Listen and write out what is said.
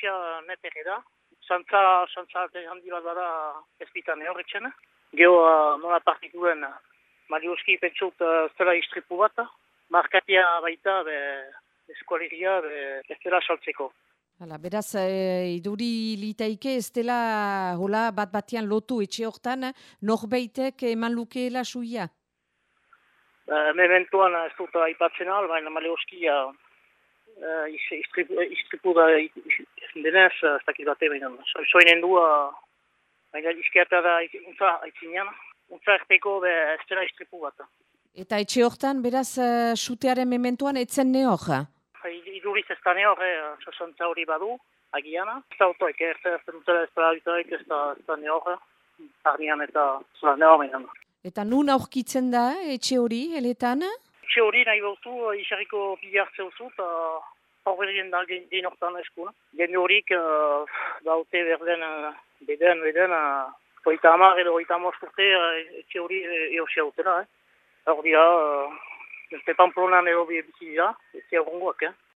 sortzia net ere da. Santza, santza handi bat bada ezbitan horretxen. Geo uh, nola partituen Marioski pentsut uh, zela istripu bat. Markatia baita be, eskualeria be, ez dela saltzeko. Hala, beraz, e, iduri litaike ez dela hola bat batean lotu etxe hortan, norbeitek eman lukeela suia? Uh, mementuan ez dut aipatzen al, baina Maleoskia uh, istripu da denez, ez dakit bat egin. Soinen du, baina izkiata da untza aitzinean, untza erteko be ez dela istripu bat. Eta etxe hortan, beraz, uh, sutearen mementuan etzen ne hor? Iduriz ez da ne hor, eh, hori badu, agiana. Ez da autoek, ez da dutela ez da ez da ne hor, arnian eta ne hor Eta nun aurkitzen da etxe hori, heletan? Etxe hori nahi bautu, isariko bilartze oso, eta horberien da gen hortan esku. Gen horik, uh, daute berden, uh, beden, beden, uh, oita amar edo oita amosturte uh, etxe hori eosia utela. Eh. Hor dira, uh, Pamplona edo bizi dira, ez dira gongoak, eh?